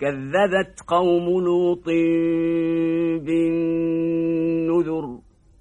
كذبت قوم لوط.